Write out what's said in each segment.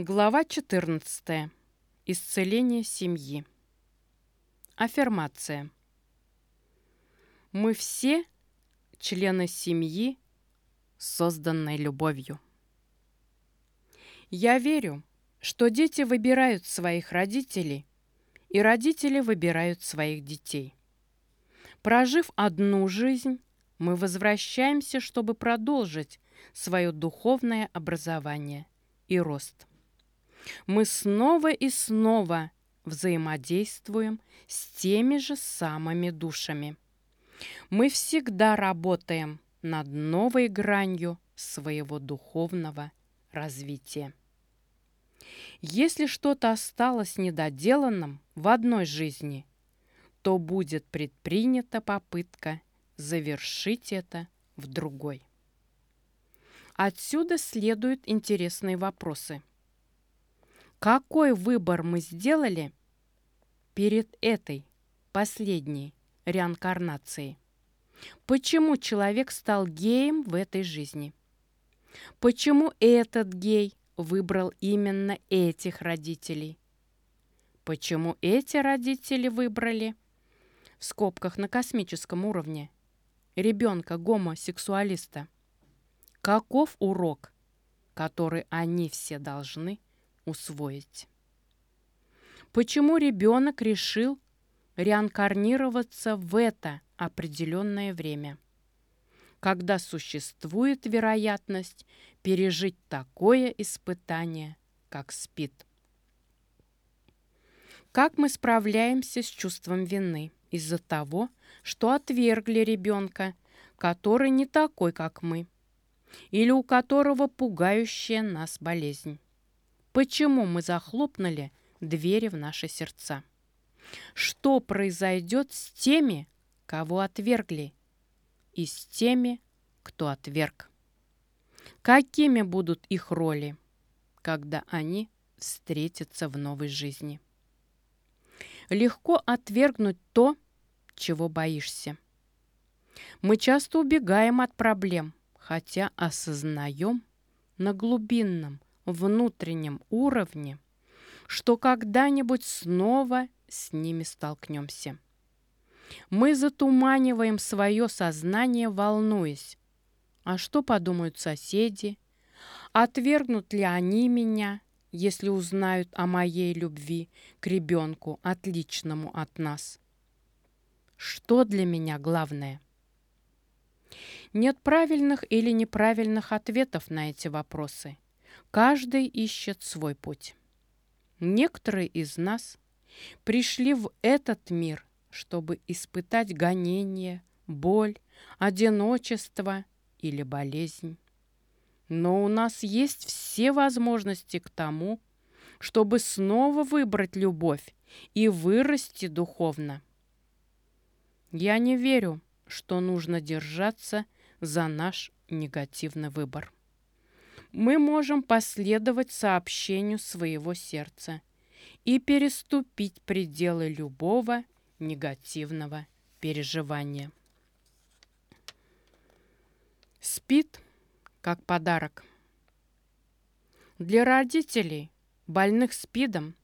Глава 14. Исцеление семьи. Аффирмация. Мы все члены семьи, созданной любовью. Я верю, что дети выбирают своих родителей, и родители выбирают своих детей. Прожив одну жизнь, мы возвращаемся, чтобы продолжить свое духовное образование и рост мы снова и снова взаимодействуем с теми же самыми душами. Мы всегда работаем над новой гранью своего духовного развития. Если что-то осталось недоделанным в одной жизни, то будет предпринята попытка завершить это в другой. Отсюда следуют интересные вопросы – какой выбор мы сделали перед этой последней реинкарнацией? Почему человек стал геем в этой жизни? Почему этот гей выбрал именно этих родителей? Почему эти родители выбрали, в скобках на космическом уровне, ребенка гомосексуалиста? Каков урок, который они все должны усвоить. Почему ребенок решил реинкарнироваться в это определенное время, когда существует вероятность пережить такое испытание, как спит? Как мы справляемся с чувством вины из-за того, что отвергли ребенка, который не такой, как мы, или у которого пугающая нас болезнь? Почему мы захлопнули двери в наши сердца? Что произойдет с теми, кого отвергли, и с теми, кто отверг? Какими будут их роли, когда они встретятся в новой жизни? Легко отвергнуть то, чего боишься. Мы часто убегаем от проблем, хотя осознаем на глубинном, внутреннем уровне, что когда-нибудь снова с ними столкнемся. Мы затуманиваем свое сознание, волнуясь. А что подумают соседи? Отвергнут ли они меня, если узнают о моей любви к ребенку, отличному от нас? Что для меня главное? Нет правильных или неправильных ответов на эти вопросы – Каждый ищет свой путь. Некоторые из нас пришли в этот мир, чтобы испытать гонение, боль, одиночество или болезнь. Но у нас есть все возможности к тому, чтобы снова выбрать любовь и вырасти духовно. Я не верю, что нужно держаться за наш негативный выбор мы можем последовать сообщению своего сердца и переступить пределы любого негативного переживания. Спит как подарок. Для родителей, больных СПИДом,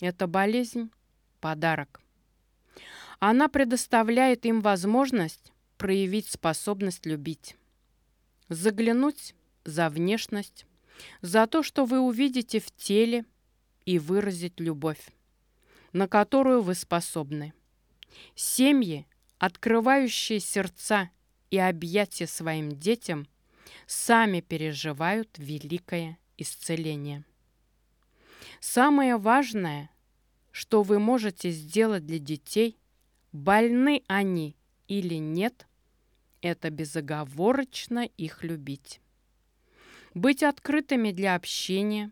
эта болезнь – подарок. Она предоставляет им возможность проявить способность любить, заглянуть за внешность, за то, что вы увидите в теле и выразить любовь, на которую вы способны. Семьи, открывающие сердца и объятия своим детям, сами переживают великое исцеление. Самое важное, что вы можете сделать для детей, больны они или нет, это безоговорочно их любить быть открытыми для общения,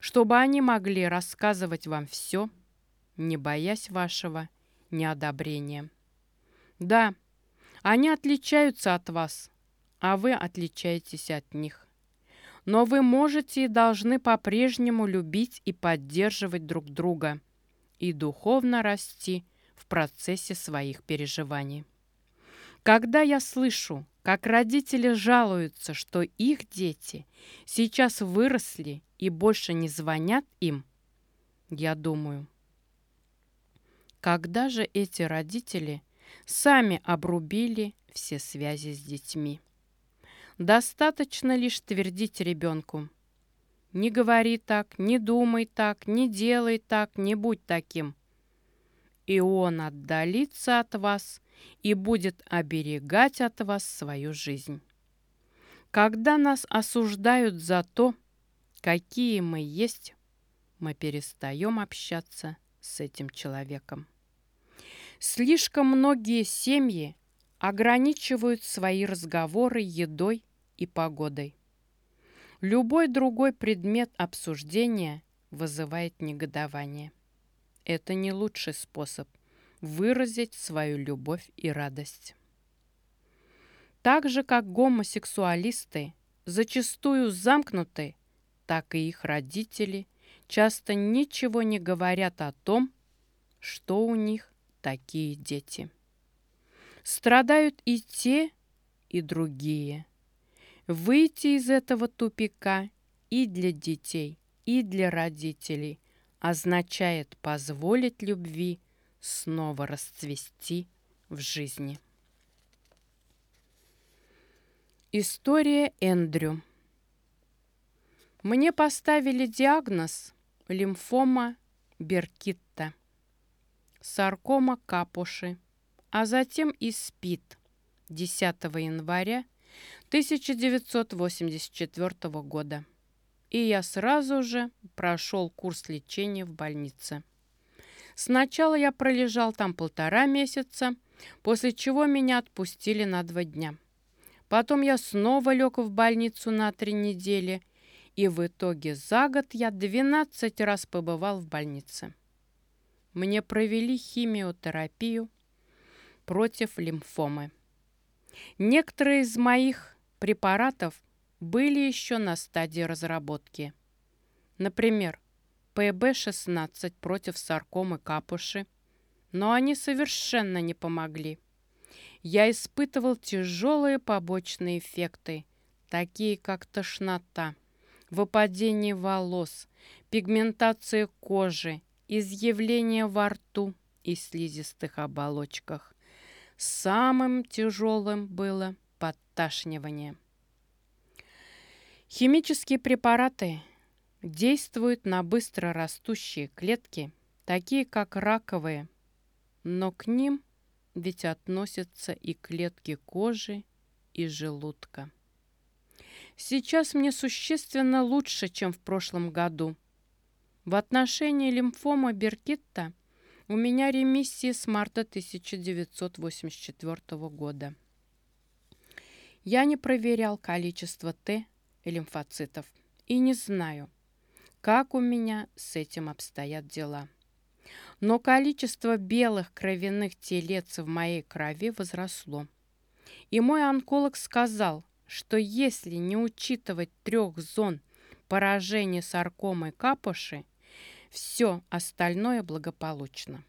чтобы они могли рассказывать вам все, не боясь вашего неодобрения. Да, они отличаются от вас, а вы отличаетесь от них. Но вы можете и должны по-прежнему любить и поддерживать друг друга и духовно расти в процессе своих переживаний. Когда я слышу, как родители жалуются, что их дети сейчас выросли и больше не звонят им, я думаю, когда же эти родители сами обрубили все связи с детьми? Достаточно лишь твердить ребенку. Не говори так, не думай так, не делай так, не будь таким. И он отдалится от вас и будет оберегать от вас свою жизнь. Когда нас осуждают за то, какие мы есть, мы перестаем общаться с этим человеком. Слишком многие семьи ограничивают свои разговоры едой и погодой. Любой другой предмет обсуждения вызывает негодование. Это не лучший способ выразить свою любовь и радость. Так же, как гомосексуалисты зачастую замкнуты, так и их родители часто ничего не говорят о том, что у них такие дети. Страдают и те, и другие. Выйти из этого тупика и для детей, и для родителей означает позволить любви снова расцвести в жизни. История Эндрю Мне поставили диагноз лимфома Беркитта, саркома капуши, а затем и СПИД 10 января 1984 года. И я сразу же прошел курс лечения в больнице. Сначала я пролежал там полтора месяца, после чего меня отпустили на два дня. Потом я снова лег в больницу на три недели, и в итоге за год я 12 раз побывал в больнице. Мне провели химиотерапию против лимфомы. Некоторые из моих препаратов были еще на стадии разработки. Например, ПБ-16 против саркомы капуши, но они совершенно не помогли. Я испытывал тяжелые побочные эффекты, такие как тошнота, выпадение волос, пигментация кожи, изъявление во рту и слизистых оболочках. Самым тяжелым было подташнивание. Химические препараты действуют на быстро растущие клетки, такие как раковые, но к ним ведь относятся и клетки кожи и желудка. Сейчас мне существенно лучше, чем в прошлом году. В отношении лимфома Беркитта у меня ремиссия с марта 1984 года. Я не проверял количество Т лимфоцитов и не знаю, как у меня с этим обстоят дела. Но количество белых кровяных телец в моей крови возросло. И мой онколог сказал, что если не учитывать трех зон поражения саркомой капуши, все остальное благополучно.